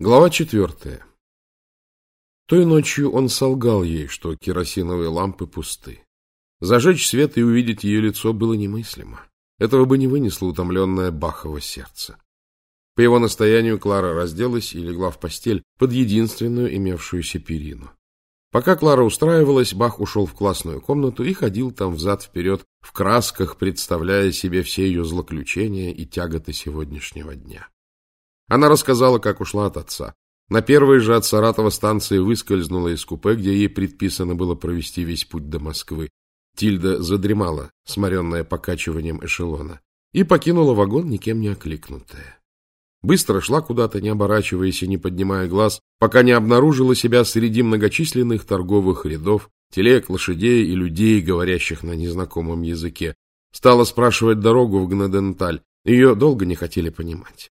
Глава четвертая. Той ночью он солгал ей, что керосиновые лампы пусты. Зажечь свет и увидеть ее лицо было немыслимо. Этого бы не вынесло утомленное Бахово сердце. По его настоянию Клара разделась и легла в постель под единственную имевшуюся перину. Пока Клара устраивалась, Бах ушел в классную комнату и ходил там взад-вперед в красках, представляя себе все ее злоключения и тяготы сегодняшнего дня. Она рассказала, как ушла от отца. На первой же от Саратова станции выскользнула из купе, где ей предписано было провести весь путь до Москвы. Тильда задремала, сморенная покачиванием эшелона, и покинула вагон, никем не окликнутая. Быстро шла куда-то, не оборачиваясь и не поднимая глаз, пока не обнаружила себя среди многочисленных торговых рядов, телег, лошадей и людей, говорящих на незнакомом языке. Стала спрашивать дорогу в Гнаденталь. Ее долго не хотели понимать.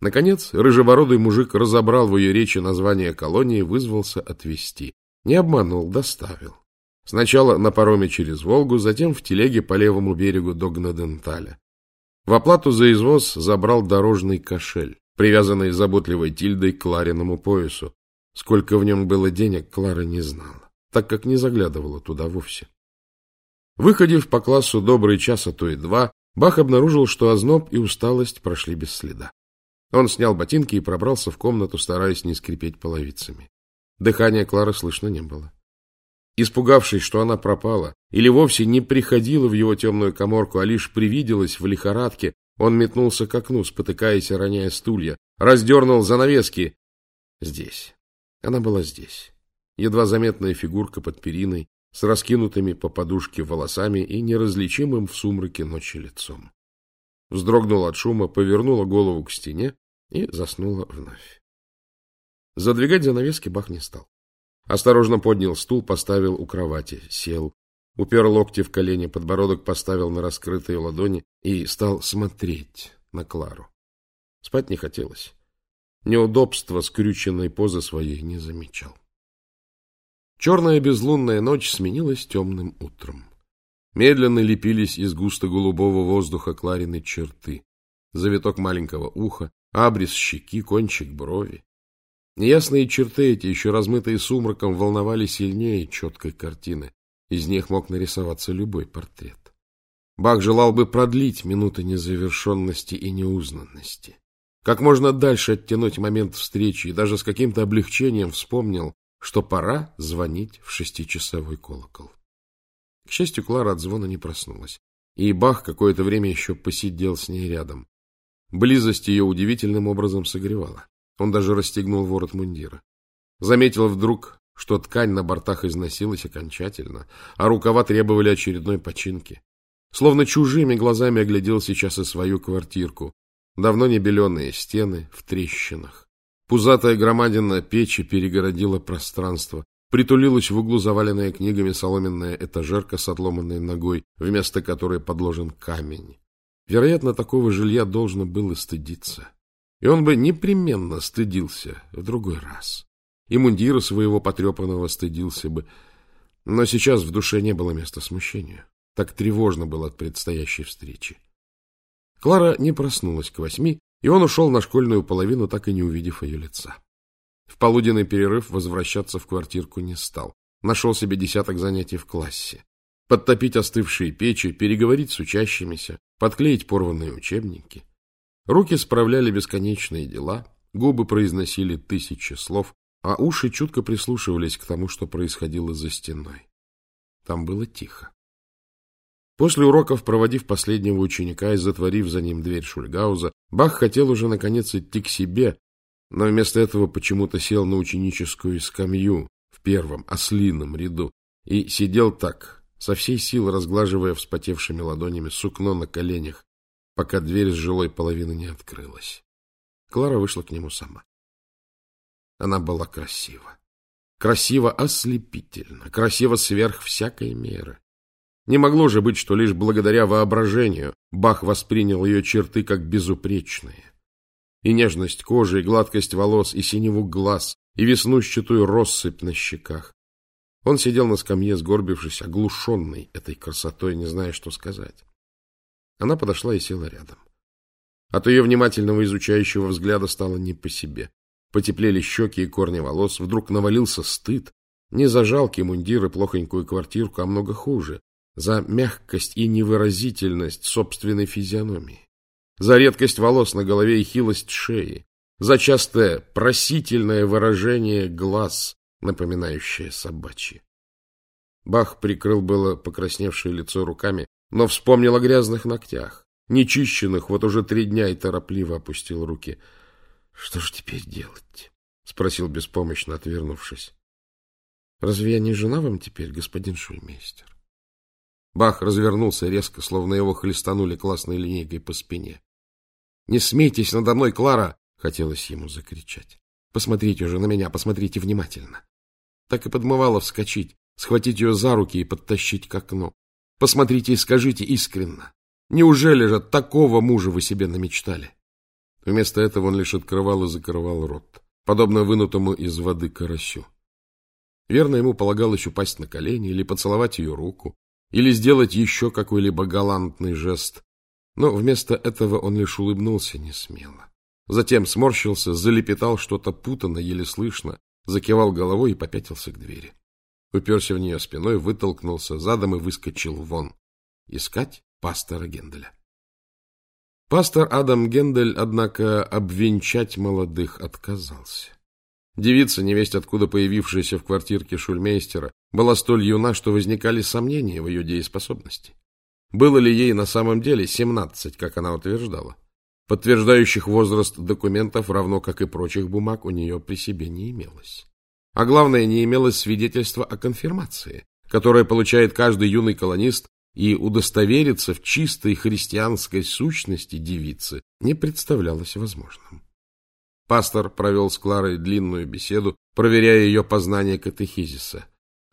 Наконец, рыжебородый мужик разобрал в ее речи название колонии, вызвался отвезти. Не обманул, доставил. Сначала на пароме через Волгу, затем в телеге по левому берегу до Гнаденталя. В оплату за извоз забрал дорожный кошель, привязанный заботливой Тильдой к Клариному поясу. Сколько в нем было денег, Клара не знала, так как не заглядывала туда вовсе. Выходив по классу добрый час, а то и два, Бах обнаружил, что озноб и усталость прошли без следа. Он снял ботинки и пробрался в комнату, стараясь не скрипеть половицами. Дыхания Клары слышно не было. Испугавшись, что она пропала, или вовсе не приходила в его темную коморку, а лишь привиделась в лихорадке, он метнулся к окну, спотыкаясь и роняя стулья, раздернул занавески. Здесь. Она была здесь. Едва заметная фигурка под периной, с раскинутыми по подушке волосами и неразличимым в сумраке ночи лицом. Вздрогнула от шума, повернула голову к стене и заснула вновь. Задвигать занавески Бах не стал. Осторожно поднял стул, поставил у кровати, сел, упер локти в колени, подбородок поставил на раскрытые ладони и стал смотреть на Клару. Спать не хотелось. Неудобства скрюченной позы своей не замечал. Черная безлунная ночь сменилась темным утром. Медленно лепились из густо-голубого воздуха Кларины черты. Завиток маленького уха, абрис щеки, кончик брови. Неясные черты эти, еще размытые сумраком, волновали сильнее четкой картины. Из них мог нарисоваться любой портрет. Бах желал бы продлить минуты незавершенности и неузнанности. Как можно дальше оттянуть момент встречи и даже с каким-то облегчением вспомнил, что пора звонить в шестичасовой колокол. К счастью, Клара от звона не проснулась, и Бах какое-то время еще посидел с ней рядом. Близость ее удивительным образом согревала. Он даже расстегнул ворот мундира. Заметил вдруг, что ткань на бортах износилась окончательно, а рукава требовали очередной починки. Словно чужими глазами оглядел сейчас и свою квартирку. Давно не беленые стены в трещинах. Пузатая громадина печи перегородила пространство. Притулилась в углу заваленная книгами соломенная этажерка с отломанной ногой, вместо которой подложен камень. Вероятно, такого жилья должно было стыдиться. И он бы непременно стыдился в другой раз. И мундира своего потрепанного стыдился бы. Но сейчас в душе не было места смущению. Так тревожно было от предстоящей встречи. Клара не проснулась к восьми, и он ушел на школьную половину, так и не увидев ее лица. В полуденный перерыв возвращаться в квартирку не стал. Нашел себе десяток занятий в классе. Подтопить остывшие печи, переговорить с учащимися, подклеить порванные учебники. Руки справляли бесконечные дела, губы произносили тысячи слов, а уши чутко прислушивались к тому, что происходило за стеной. Там было тихо. После уроков, проводив последнего ученика и затворив за ним дверь Шульгауза, Бах хотел уже наконец идти к себе, но вместо этого почему-то сел на ученическую скамью в первом ослином ряду и сидел так, со всей силы разглаживая вспотевшими ладонями сукно на коленях, пока дверь с жилой половины не открылась. Клара вышла к нему сама. Она была красива. Красиво ослепительно, красиво сверх всякой меры. Не могло же быть, что лишь благодаря воображению Бах воспринял ее черты как безупречные. И нежность кожи, и гладкость волос, и синеву глаз, и веснущатую россыпь на щеках, он сидел на скамье, сгорбившись, оглушенный этой красотой, не зная, что сказать. Она подошла и села рядом. От ее внимательного изучающего взгляда стало не по себе. потеплели щеки и корни волос, вдруг навалился стыд. Не за жалкий мундир и плохонькую квартирку, а много хуже. За мягкость и невыразительность собственной физиономии. За редкость волос на голове и хилость шеи. За частое просительное выражение глаз, напоминающее собачье. Бах прикрыл было покрасневшее лицо руками, но вспомнил о грязных ногтях, нечищенных вот уже три дня, и торопливо опустил руки. — Что ж теперь делать? — спросил беспомощно, отвернувшись. — Разве я не жена вам теперь, господин шульмейстер? Бах развернулся резко, словно его хлестанули классной линейкой по спине. — Не смейтесь надо мной, Клара! — хотелось ему закричать. — Посмотрите уже на меня, посмотрите внимательно. Так и подмывало вскочить, схватить ее за руки и подтащить к окну. Посмотрите и скажите искренно. Неужели же такого мужа вы себе намечтали? Вместо этого он лишь открывал и закрывал рот, подобно вынутому из воды карасю. Верно, ему полагалось упасть на колени или поцеловать ее руку, или сделать еще какой-либо галантный жест, но вместо этого он лишь улыбнулся несмело. Затем сморщился, залепетал что-то путанно, еле слышно, закивал головой и попятился к двери уперся в нее спиной, вытолкнулся задом и выскочил вон. Искать пастора Генделя. Пастор Адам Гендель, однако, обвенчать молодых отказался. Девица, невесть откуда появившаяся в квартирке шульмейстера, была столь юна, что возникали сомнения в ее дееспособности. Было ли ей на самом деле семнадцать, как она утверждала? Подтверждающих возраст документов, равно как и прочих бумаг, у нее при себе не имелось. А главное, не имелось свидетельства о конфирмации, которое получает каждый юный колонист, и удостовериться в чистой христианской сущности девицы не представлялось возможным. Пастор провел с Кларой длинную беседу, проверяя ее познание катехизиса.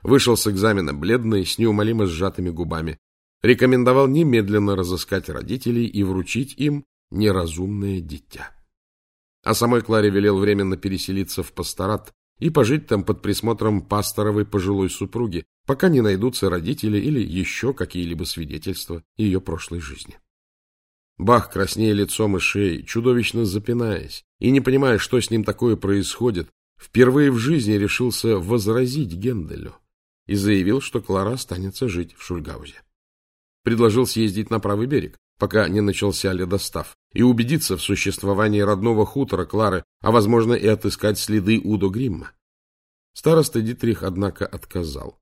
Вышел с экзамена бледный, с неумолимо сжатыми губами. Рекомендовал немедленно разыскать родителей и вручить им неразумное дитя. А самой Кларе велел временно переселиться в пасторат, и пожить там под присмотром пасторовой пожилой супруги, пока не найдутся родители или еще какие-либо свидетельства ее прошлой жизни. Бах, краснея лицом и шеей, чудовищно запинаясь, и не понимая, что с ним такое происходит, впервые в жизни решился возразить Генделю и заявил, что Клара останется жить в Шульгаузе. Предложил съездить на правый берег, пока не начался ледостав, и убедиться в существовании родного хутора Клары, а, возможно, и отыскать следы Удо Гримма. Староста Дитрих, однако, отказал.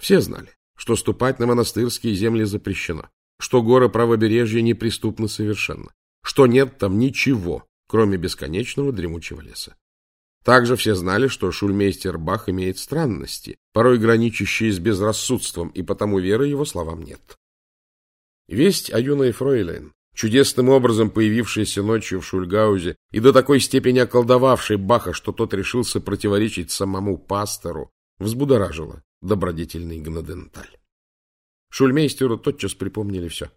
Все знали, что ступать на монастырские земли запрещено, что горы правобережья неприступны совершенно, что нет там ничего, кроме бесконечного дремучего леса. Также все знали, что шульмейстер Бах имеет странности, порой граничащие с безрассудством, и потому веры его словам нет. Весть о юной фройлен, чудесным образом появившейся ночью в Шульгаузе и до такой степени околдовавшей Баха, что тот решился противоречить самому пастору, взбудоражила добродетельный Гнаденталь. Шульмейстеру тотчас припомнили все.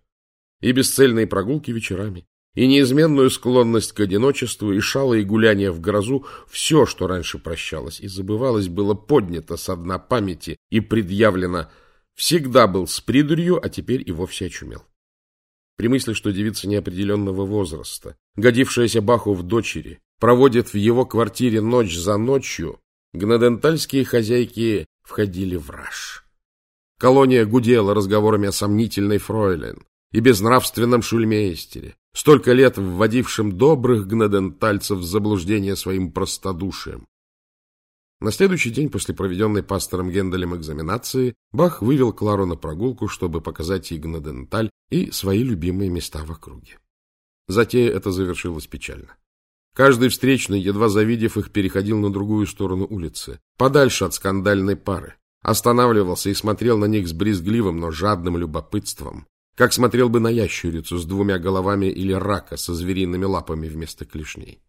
И бесцельные прогулки вечерами, и неизменную склонность к одиночеству, и шалые гуляния в грозу, все, что раньше прощалось и забывалось, было поднято со дна памяти и предъявлено – Всегда был с придурью, а теперь и вовсе очумел. При мысли, что девица неопределенного возраста, годившаяся Баху в дочери, проводит в его квартире ночь за ночью, гнадентальские хозяйки входили в раж. Колония гудела разговорами о сомнительной фройлен и безнравственном шульмейстере, столько лет вводившем добрых гнадентальцев в заблуждение своим простодушием. На следующий день после проведенной пастором Генделем экзаменации Бах вывел Клару на прогулку, чтобы показать ей Гнаденталь и свои любимые места в округе. Затея это завершилась печально. Каждый встречный, едва завидев их, переходил на другую сторону улицы, подальше от скандальной пары, останавливался и смотрел на них с брезгливым, но жадным любопытством, как смотрел бы на ящерицу с двумя головами или рака со звериными лапами вместо клешней.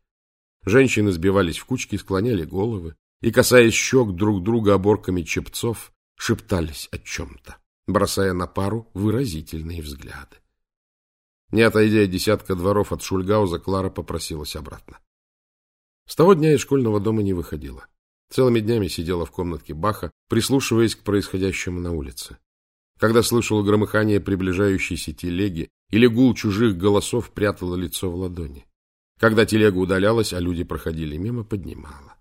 Женщины сбивались в кучки, склоняли головы, и, касаясь щек друг друга оборками чепцов, шептались о чем-то, бросая на пару выразительные взгляды. Не отойдя десятка дворов от Шульгауза, Клара попросилась обратно. С того дня из школьного дома не выходила. Целыми днями сидела в комнатке Баха, прислушиваясь к происходящему на улице. Когда слышала громыхание приближающейся телеги или гул чужих голосов, прятала лицо в ладони. Когда телега удалялась, а люди проходили мимо, поднимала.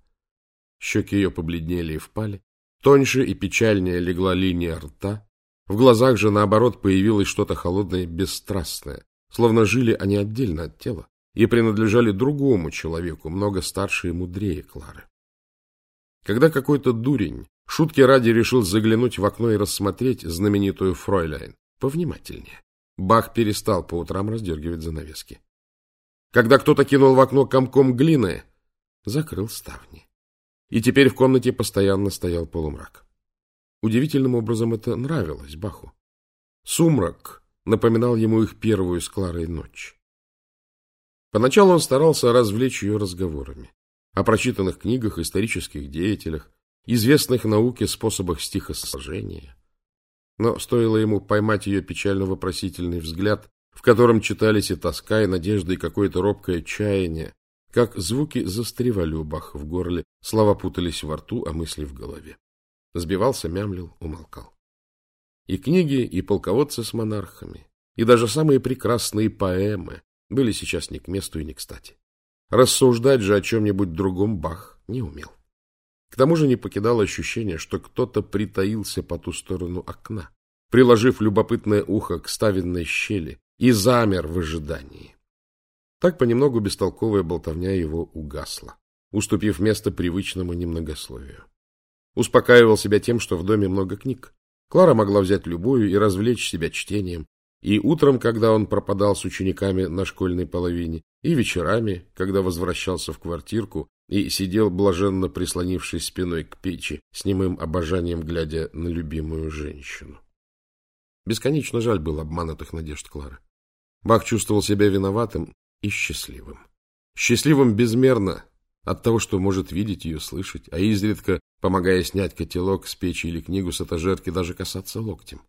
Щеки ее побледнели и впали. Тоньше и печальнее легла линия рта. В глазах же, наоборот, появилось что-то холодное бесстрастное, словно жили они отдельно от тела и принадлежали другому человеку, много старше и мудрее Клары. Когда какой-то дурень шутки ради решил заглянуть в окно и рассмотреть знаменитую Фройляйн повнимательнее, Бах перестал по утрам раздергивать занавески. Когда кто-то кинул в окно комком глины, закрыл ставни. И теперь в комнате постоянно стоял полумрак. Удивительным образом это нравилось Баху. Сумрак напоминал ему их первую с Кларой ночь. Поначалу он старался развлечь ее разговорами о прочитанных книгах, исторических деятелях, известных науке способах стихосложения. Но стоило ему поймать ее печально-вопросительный взгляд, в котором читались и тоска, и надежда, и какое-то робкое чаяние, как звуки застревали у Баха в горле, слова путались во рту, а мысли в голове. Сбивался, мямлил, умолкал. И книги, и полководцы с монархами, и даже самые прекрасные поэмы были сейчас не к месту и не кстати. Рассуждать же о чем-нибудь другом Бах не умел. К тому же не покидало ощущение, что кто-то притаился по ту сторону окна, приложив любопытное ухо к ставенной щели, и замер в ожидании. Так понемногу бестолковая болтовня его угасла, уступив место привычному немногословию. Успокаивал себя тем, что в доме много книг. Клара могла взять любую и развлечь себя чтением, и утром, когда он пропадал с учениками на школьной половине, и вечерами, когда возвращался в квартирку и сидел, блаженно прислонившись спиной к печи, с немым обожанием глядя на любимую женщину. Бесконечно жаль был обманутых надежд Клары. Бах чувствовал себя виноватым и счастливым. Счастливым безмерно от того, что может видеть ее, слышать, а изредка, помогая снять котелок с печи или книгу с этажерки, даже касаться локтем.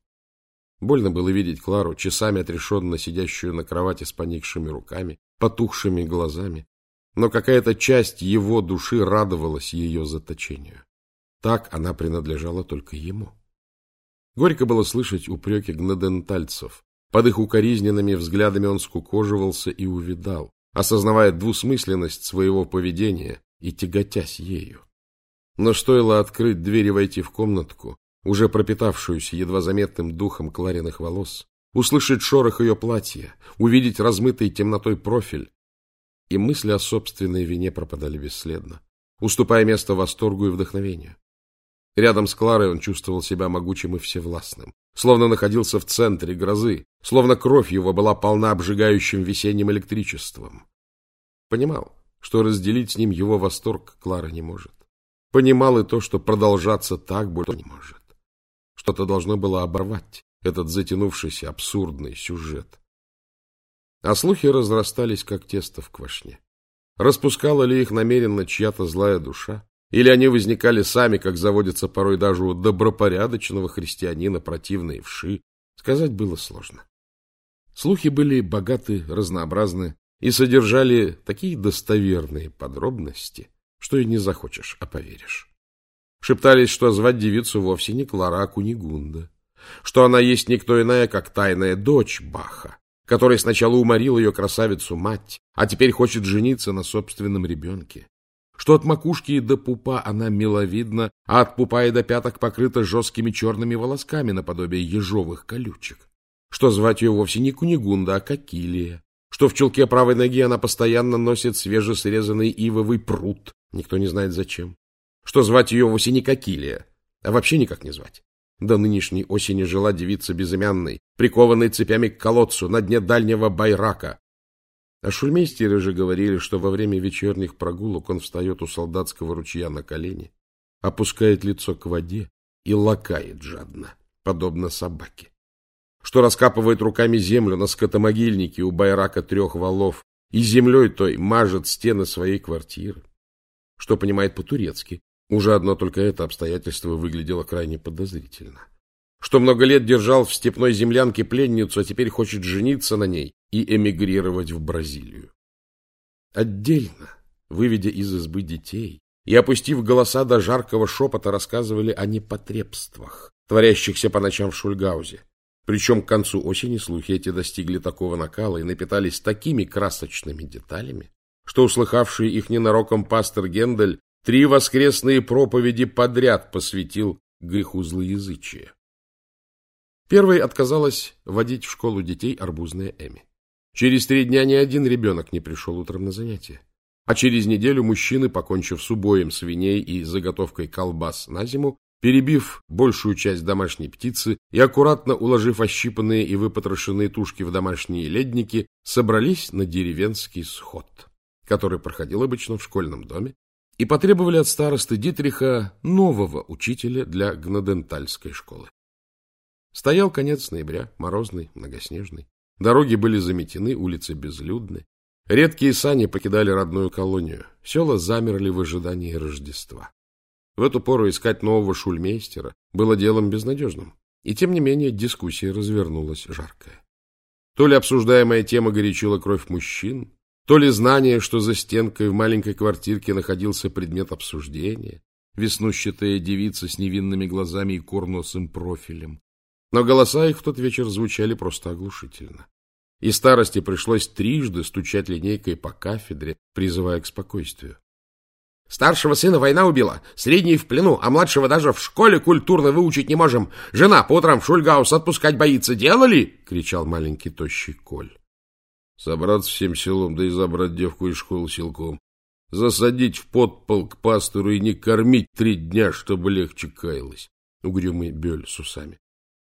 Больно было видеть Клару, часами отрешенно сидящую на кровати с поникшими руками, потухшими глазами, но какая-то часть его души радовалась ее заточению. Так она принадлежала только ему. Горько было слышать упреки гнадентальцев. Под их укоризненными взглядами он скукоживался и увидал, осознавая двусмысленность своего поведения и тяготясь ею. Но стоило открыть дверь и войти в комнатку, уже пропитавшуюся едва заметным духом Клариных волос, услышать шорох ее платья, увидеть размытый темнотой профиль, и мысли о собственной вине пропадали бесследно, уступая место восторгу и вдохновению. Рядом с Кларой он чувствовал себя могучим и всевластным, словно находился в центре грозы, словно кровь его была полна обжигающим весенним электричеством. Понимал, что разделить с ним его восторг Клара не может. Понимал и то, что продолжаться так больше не может. Что-то должно было оборвать этот затянувшийся абсурдный сюжет. А слухи разрастались, как тесто в квашне. Распускала ли их намеренно чья-то злая душа? Или они возникали сами, как заводятся порой даже у добропорядочного христианина противные вши? Сказать было сложно. Слухи были богаты, разнообразны и содержали такие достоверные подробности, что и не захочешь, а поверишь. Шептались, что звать девицу вовсе не Клара, а Кунигунда, что она есть никто иная, как тайная дочь Баха, который сначала уморил ее красавицу-мать, а теперь хочет жениться на собственном ребенке, что от макушки до пупа она миловидна, а от пупа и до пяток покрыта жесткими черными волосками наподобие ежовых колючек, что звать ее вовсе не Кунигунда, а Кокилия, что в чулке правой ноги она постоянно носит свежесрезанный ивовый пруд, никто не знает зачем, что звать ее вовсе не Кокилия, а вообще никак не звать. До нынешней осени жила девица безымянной, прикованной цепями к колодцу на дне дальнего байрака. А шульмейстеры же говорили, что во время вечерних прогулок он встает у солдатского ручья на колени, опускает лицо к воде и лакает жадно, подобно собаке. Что раскапывает руками землю на скотомогильнике у байрака трех валов и землей той мажет стены своей квартиры. Что понимает по-турецки, уже одно только это обстоятельство выглядело крайне подозрительно. Что много лет держал в степной землянке пленницу, а теперь хочет жениться на ней и эмигрировать в Бразилию. Отдельно, выведя из избы детей и опустив голоса до жаркого шепота, рассказывали о непотребствах, творящихся по ночам в Шульгаузе. Причем к концу осени слухи эти достигли такого накала и напитались такими красочными деталями, что услыхавший их ненароком пастор Гендель три воскресные проповеди подряд посвятил греху злоязычия. Первой отказалась водить в школу детей арбузная Эми. Через три дня ни один ребенок не пришел утром на занятия. А через неделю мужчины, покончив с убоем свиней и заготовкой колбас на зиму, перебив большую часть домашней птицы и аккуратно уложив ощипанные и выпотрошенные тушки в домашние ледники, собрались на деревенский сход, который проходил обычно в школьном доме, и потребовали от старосты Дитриха нового учителя для гнадентальской школы. Стоял конец ноября, морозный, многоснежный. Дороги были заметены, улицы безлюдны. Редкие сани покидали родную колонию. Села замерли в ожидании Рождества. В эту пору искать нового шульмейстера было делом безнадежным. И тем не менее дискуссия развернулась жаркая. То ли обсуждаемая тема горячила кровь мужчин, то ли знание, что за стенкой в маленькой квартирке находился предмет обсуждения, веснущатая девица с невинными глазами и курносым профилем. Но голоса их в тот вечер звучали просто оглушительно. И старости пришлось трижды стучать линейкой по кафедре, призывая к спокойствию. Старшего сына война убила, средний в плену, а младшего даже в школе культурно выучить не можем. Жена по утрам в Шульгаус отпускать боится. Делали? — кричал маленький тощий Коль. Собраться всем селом, да и забрать девку из школы силком. Засадить в подпол к пастору и не кормить три дня, чтобы легче каялось. Угрюмый Бёль с усами.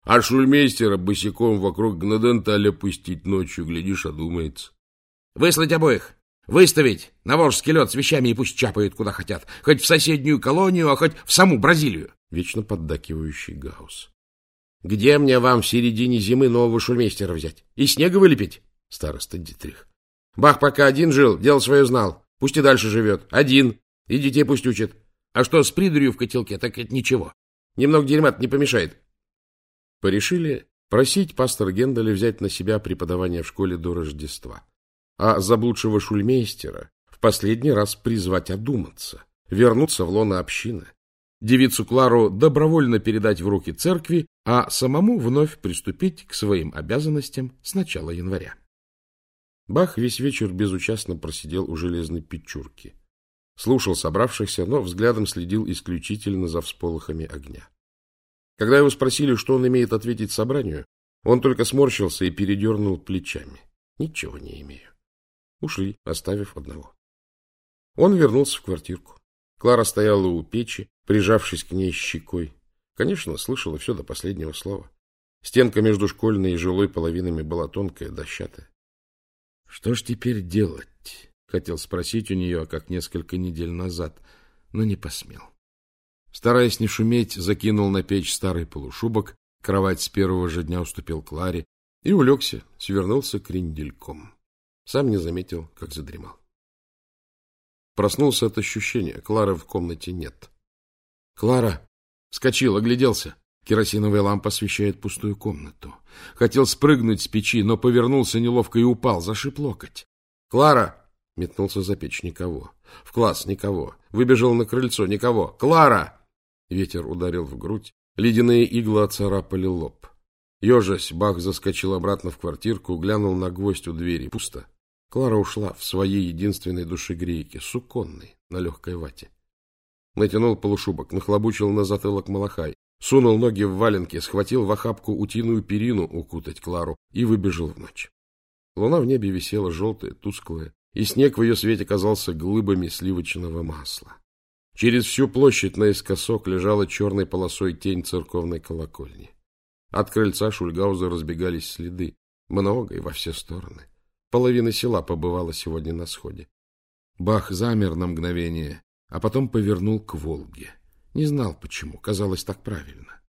А шульмейстера босиком вокруг гнаденталя пустить ночью, глядишь, одумается. — Выслать обоих! Выставить на Волжский лед с вещами и пусть чапают куда хотят. Хоть в соседнюю колонию, а хоть в саму Бразилию. Вечно поддакивающий Гаус. — Где мне вам в середине зимы нового шульмейстера взять? И снега вылепить? Староста Дитрих. — Бах пока один жил, дело свое знал. Пусть и дальше живет. Один. И детей пусть учит. А что с придурью в котелке, так это ничего. Немного дерьма не помешает. Порешили просить пастора Генделя взять на себя преподавание в школе до Рождества, а заблудшего шульмейстера в последний раз призвать одуматься, вернуться в лоно общины, девицу Клару добровольно передать в руки церкви, а самому вновь приступить к своим обязанностям с начала января. Бах весь вечер безучастно просидел у железной печурки. Слушал собравшихся, но взглядом следил исключительно за всполохами огня. Когда его спросили, что он имеет ответить собранию, он только сморщился и передернул плечами. Ничего не имею. Ушли, оставив одного. Он вернулся в квартирку. Клара стояла у печи, прижавшись к ней щекой. Конечно, слышала все до последнего слова. Стенка между школьной и жилой половинами была тонкая, дощатая. — Что ж теперь делать? — хотел спросить у нее, как несколько недель назад, но не посмел. Стараясь не шуметь, закинул на печь старый полушубок, кровать с первого же дня уступил Кларе и улегся, свернулся крендельком. Сам не заметил, как задремал. Проснулся от ощущения. Клары в комнате нет. «Клара!» Вскочил, огляделся. Керосиновая лампа освещает пустую комнату. Хотел спрыгнуть с печи, но повернулся неловко и упал, зашиб локоть. «Клара!» Метнулся за печь. Никого. В класс. Никого. Выбежал на крыльцо. Никого. «Клара!» Ветер ударил в грудь, ледяные иглы оцарапали лоб. Ежась, Бах заскочил обратно в квартирку, глянул на гвоздь у двери. Пусто. Клара ушла в своей единственной душегрейке, суконной, на легкой вате. Натянул полушубок, нахлобучил на затылок малахай, сунул ноги в валенки, схватил в охапку утиную перину укутать Клару и выбежал в ночь. Луна в небе висела желтая, тусклая, и снег в ее свете казался глыбами сливочного масла. Через всю площадь наискосок лежала черной полосой тень церковной колокольни. От крыльца Шульгауза разбегались следы, много и во все стороны. Половина села побывала сегодня на сходе. Бах замер на мгновение, а потом повернул к Волге. Не знал почему, казалось так правильно.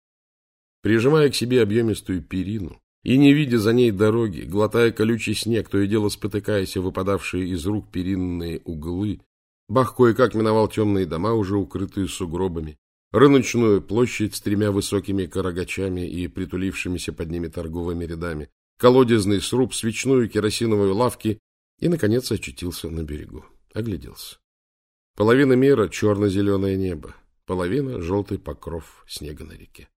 Прижимая к себе объемистую перину и не видя за ней дороги, глотая колючий снег, то и дело спотыкаясь выпадавшие из рук перинные углы, Бах кое-как миновал темные дома, уже укрытые сугробами, рыночную площадь с тремя высокими карагачами и притулившимися под ними торговыми рядами, колодезный сруб, свечную керосиновую лавки и, наконец, очутился на берегу. Огляделся. Половина мира — черно-зеленое небо, половина — желтый покров снега на реке.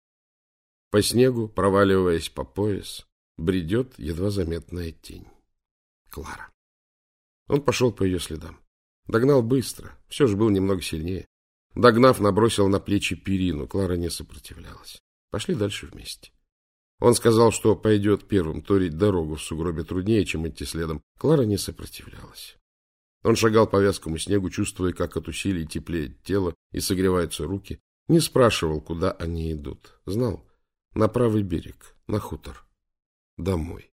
По снегу, проваливаясь по пояс, бредет едва заметная тень. Клара. Он пошел по ее следам. Догнал быстро, все же был немного сильнее. Догнав, набросил на плечи перину. Клара не сопротивлялась. Пошли дальше вместе. Он сказал, что пойдет первым, торить дорогу в сугробе труднее, чем идти следом. Клара не сопротивлялась. Он шагал по вязкому снегу, чувствуя, как от усилий теплеет тело и согреваются руки. Не спрашивал, куда они идут. Знал. На правый берег, на хутор. Домой.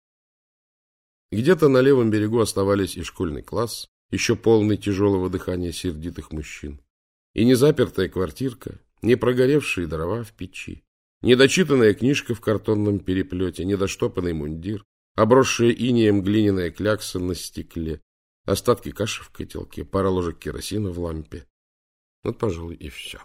Где-то на левом берегу оставались и школьный класс, еще полный тяжелого дыхания сердитых мужчин, и незапертая квартирка, не прогоревшие дрова в печи, недочитанная книжка в картонном переплете, недоштопанный мундир, обросшая инеем глиняная клякса на стекле, остатки каши в котелке, пара ложек керосина в лампе. Вот, пожалуй, и все.